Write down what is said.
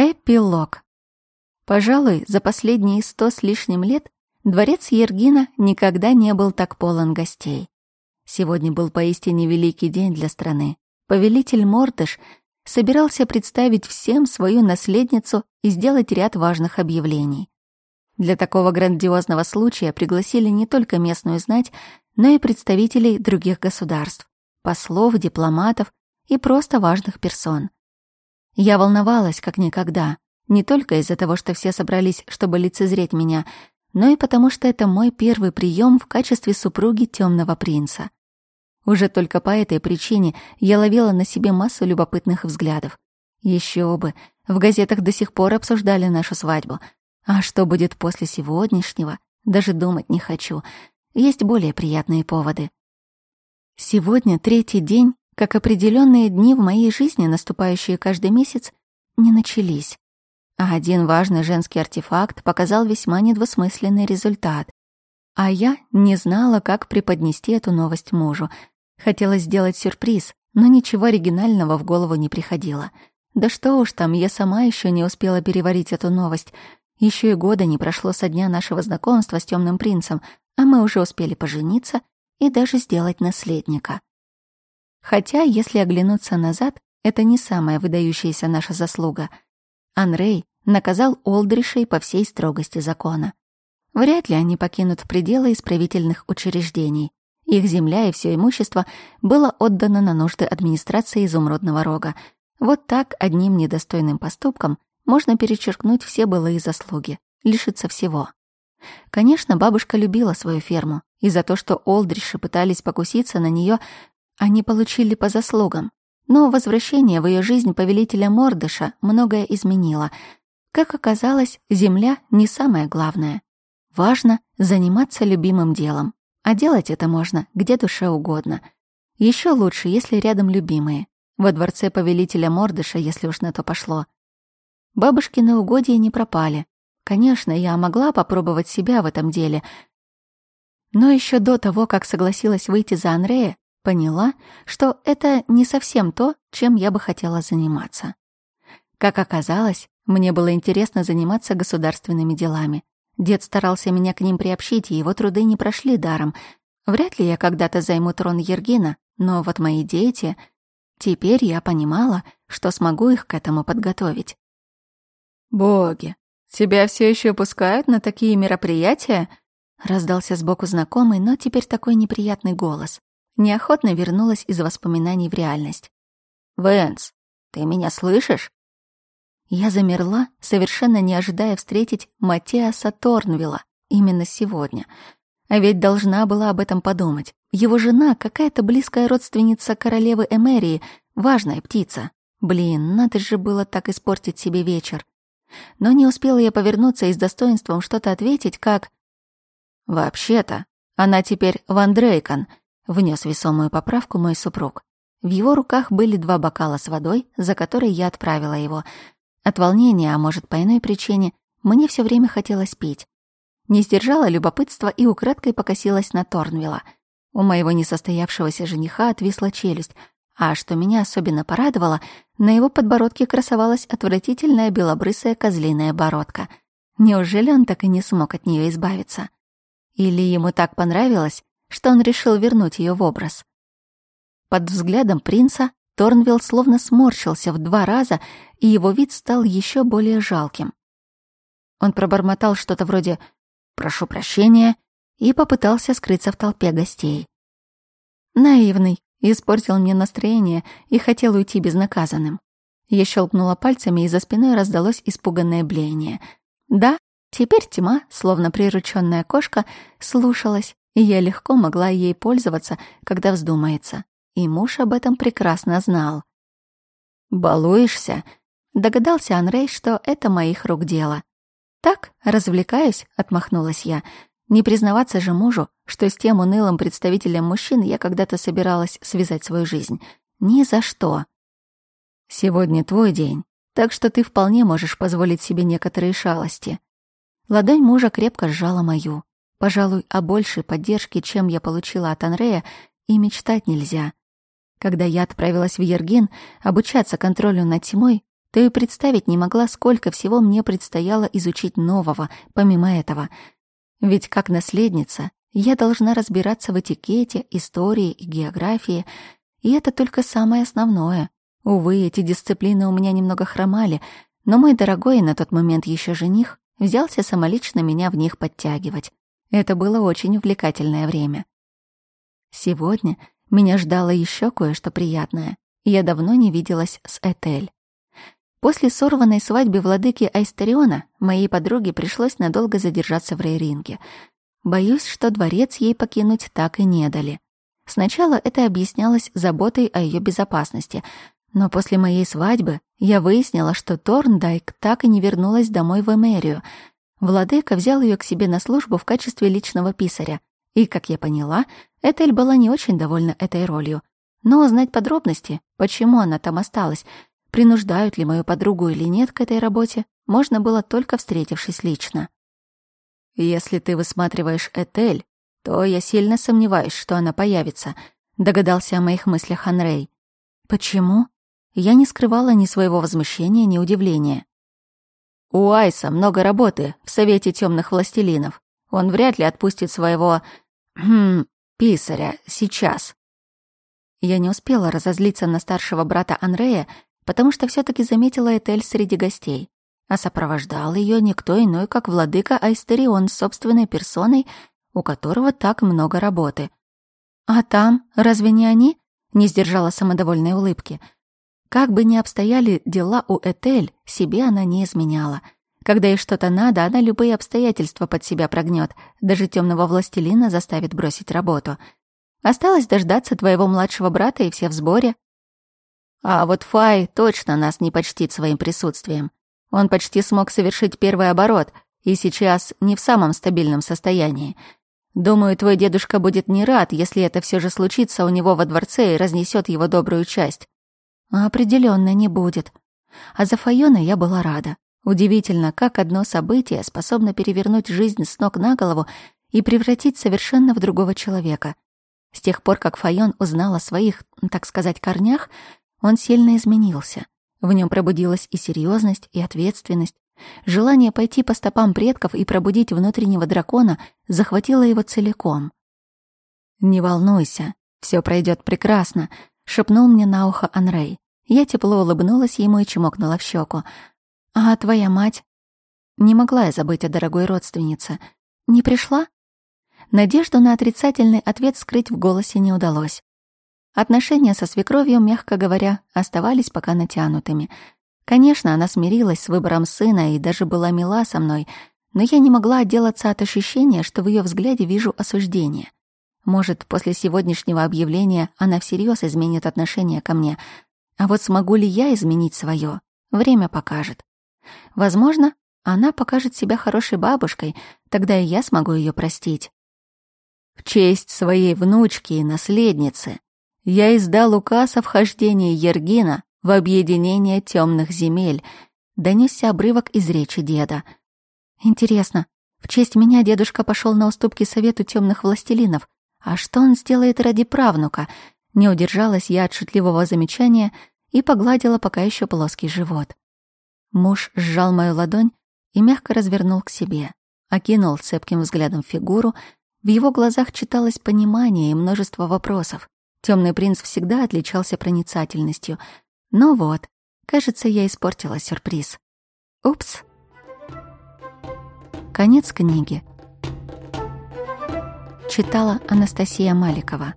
Эпилог. Пожалуй, за последние сто с лишним лет дворец Ергина никогда не был так полон гостей. Сегодня был поистине великий день для страны. Повелитель Мордыш собирался представить всем свою наследницу и сделать ряд важных объявлений. Для такого грандиозного случая пригласили не только местную знать, но и представителей других государств, послов, дипломатов и просто важных персон. Я волновалась как никогда, не только из-за того, что все собрались, чтобы лицезреть меня, но и потому, что это мой первый прием в качестве супруги темного принца. Уже только по этой причине я ловила на себе массу любопытных взглядов. Еще бы, в газетах до сих пор обсуждали нашу свадьбу. А что будет после сегодняшнего, даже думать не хочу. Есть более приятные поводы. Сегодня третий день как определенные дни в моей жизни, наступающие каждый месяц, не начались. А один важный женский артефакт показал весьма недвусмысленный результат. А я не знала, как преподнести эту новость мужу. Хотела сделать сюрприз, но ничего оригинального в голову не приходило. Да что уж там, я сама еще не успела переварить эту новость. Еще и года не прошло со дня нашего знакомства с темным принцем, а мы уже успели пожениться и даже сделать наследника. Хотя, если оглянуться назад, это не самая выдающаяся наша заслуга. Анрей наказал Олдришей по всей строгости закона. Вряд ли они покинут пределы исправительных учреждений. Их земля и все имущество было отдано на нужды администрации Изумрудного Рога. Вот так одним недостойным поступком можно перечеркнуть все былые заслуги, лишиться всего. Конечно, бабушка любила свою ферму, и за то, что Олдриши пытались покуситься на нее, они получили по заслугам. Но возвращение в ее жизнь повелителя Мордыша многое изменило. Как оказалось, земля не самое главное. Важно заниматься любимым делом. А делать это можно где душе угодно. Еще лучше, если рядом любимые. Во дворце повелителя Мордыша, если уж на то пошло. Бабушкины угодья не пропали. Конечно, я могла попробовать себя в этом деле. Но еще до того, как согласилась выйти за Андрея, поняла, что это не совсем то, чем я бы хотела заниматься. Как оказалось, мне было интересно заниматься государственными делами. Дед старался меня к ним приобщить, и его труды не прошли даром. Вряд ли я когда-то займу трон Ергина, но вот мои дети... Теперь я понимала, что смогу их к этому подготовить. «Боги, тебя все еще пускают на такие мероприятия?» Раздался сбоку знакомый, но теперь такой неприятный голос неохотно вернулась из воспоминаний в реальность. «Вэнс, ты меня слышишь?» Я замерла, совершенно не ожидая встретить Матеаса Торнвилла именно сегодня. А ведь должна была об этом подумать. Его жена — какая-то близкая родственница королевы Эмерии, важная птица. Блин, надо же было так испортить себе вечер. Но не успела я повернуться и с достоинством что-то ответить, как... «Вообще-то, она теперь Ван Дрейкон», Внес весомую поправку мой супруг. В его руках были два бокала с водой, за которые я отправила его. От волнения, а может, по иной причине, мне все время хотелось пить. Не сдержала любопытства и украдкой покосилась на Торнвилла. У моего несостоявшегося жениха отвисла челюсть, а что меня особенно порадовало, на его подбородке красовалась отвратительная белобрысая козлиная бородка. Неужели он так и не смог от нее избавиться? Или ему так понравилось, что он решил вернуть ее в образ. Под взглядом принца Торнвилл словно сморщился в два раза, и его вид стал еще более жалким. Он пробормотал что-то вроде «прошу прощения» и попытался скрыться в толпе гостей. Наивный, испортил мне настроение и хотел уйти безнаказанным. Я щелкнула пальцами, и за спиной раздалось испуганное блеяние. Да, теперь тьма, словно прирученная кошка, слушалась и я легко могла ей пользоваться, когда вздумается. И муж об этом прекрасно знал. «Балуешься?» — догадался Анрей, что это моих рук дело. «Так, развлекаюсь», — отмахнулась я. «Не признаваться же мужу, что с тем унылым представителем мужчин я когда-то собиралась связать свою жизнь. Ни за что». «Сегодня твой день, так что ты вполне можешь позволить себе некоторые шалости». Ладонь мужа крепко сжала мою. Пожалуй, а о большей поддержке, чем я получила от Анрея, и мечтать нельзя. Когда я отправилась в Ергин обучаться контролю над тьмой, то и представить не могла, сколько всего мне предстояло изучить нового, помимо этого. Ведь как наследница я должна разбираться в этикете, истории и географии, и это только самое основное. Увы, эти дисциплины у меня немного хромали, но мой дорогой на тот момент еще жених взялся самолично меня в них подтягивать. Это было очень увлекательное время. Сегодня меня ждало еще кое-что приятное. Я давно не виделась с Этель. После сорванной свадьбы владыки Айстериона моей подруге пришлось надолго задержаться в Рейринге. Боюсь, что дворец ей покинуть так и не дали. Сначала это объяснялось заботой о ее безопасности, но после моей свадьбы я выяснила, что Торндайк так и не вернулась домой в Эмерию — Владыка взял ее к себе на службу в качестве личного писаря, и, как я поняла, Этель была не очень довольна этой ролью. Но узнать подробности, почему она там осталась, принуждают ли мою подругу или нет к этой работе, можно было только встретившись лично. «Если ты высматриваешь Этель, то я сильно сомневаюсь, что она появится», — догадался о моих мыслях Анрей. «Почему?» Я не скрывала ни своего возмущения, ни удивления. У Айса много работы в Совете темных властелинов. Он вряд ли отпустит своего... Хм, писаря сейчас. Я не успела разозлиться на старшего брата Анрея, потому что все таки заметила Этель среди гостей. А сопровождал ее никто иной, как владыка Айстерион с собственной персоной, у которого так много работы. «А там? Разве не они?» — не сдержала самодовольной улыбки — как бы ни обстояли дела у Этель, себе она не изменяла. Когда ей что-то надо, она любые обстоятельства под себя прогнет, даже тёмного властелина заставит бросить работу. Осталось дождаться твоего младшего брата и все в сборе. А вот Фай точно нас не почтит своим присутствием. Он почти смог совершить первый оборот и сейчас не в самом стабильном состоянии. Думаю, твой дедушка будет не рад, если это всё же случится у него во дворце и разнесет его добрую часть определенно не будет. А за Файона я была рада. Удивительно, как одно событие способно перевернуть жизнь с ног на голову и превратить совершенно в другого человека. С тех пор, как Файон узнал о своих, так сказать, корнях, он сильно изменился. В нем пробудилась и серьезность, и ответственность. Желание пойти по стопам предков и пробудить внутреннего дракона захватило его целиком. «Не волнуйся, все пройдет прекрасно», шепнул мне на ухо Анрей. Я тепло улыбнулась ему и чмокнула в щеку. «А твоя мать?» Не могла я забыть о дорогой родственнице. «Не пришла?» Надежду на отрицательный ответ скрыть в голосе не удалось. Отношения со свекровью, мягко говоря, оставались пока натянутыми. Конечно, она смирилась с выбором сына и даже была мила со мной, но я не могла отделаться от ощущения, что в ее взгляде вижу осуждение. Может, после сегодняшнего объявления она всерьез изменит отношение ко мне. А вот смогу ли я изменить свое? Время покажет. Возможно, она покажет себя хорошей бабушкой, тогда и я смогу ее простить. В честь своей внучки и наследницы я издал указ о вхождении Ергина в объединение темных земель, донесся обрывок из речи деда. Интересно, в честь меня дедушка пошел на уступки совету темных властелинов. А что он сделает ради правнука? Не удержалась я от шутливого замечания и погладила пока еще плоский живот. Муж сжал мою ладонь и мягко развернул к себе, окинул цепким взглядом фигуру. В его глазах читалось понимание и множество вопросов. Темный принц всегда отличался проницательностью. Но вот, кажется, я испортила сюрприз. Упс. Конец книги читала Анастасия Маликова.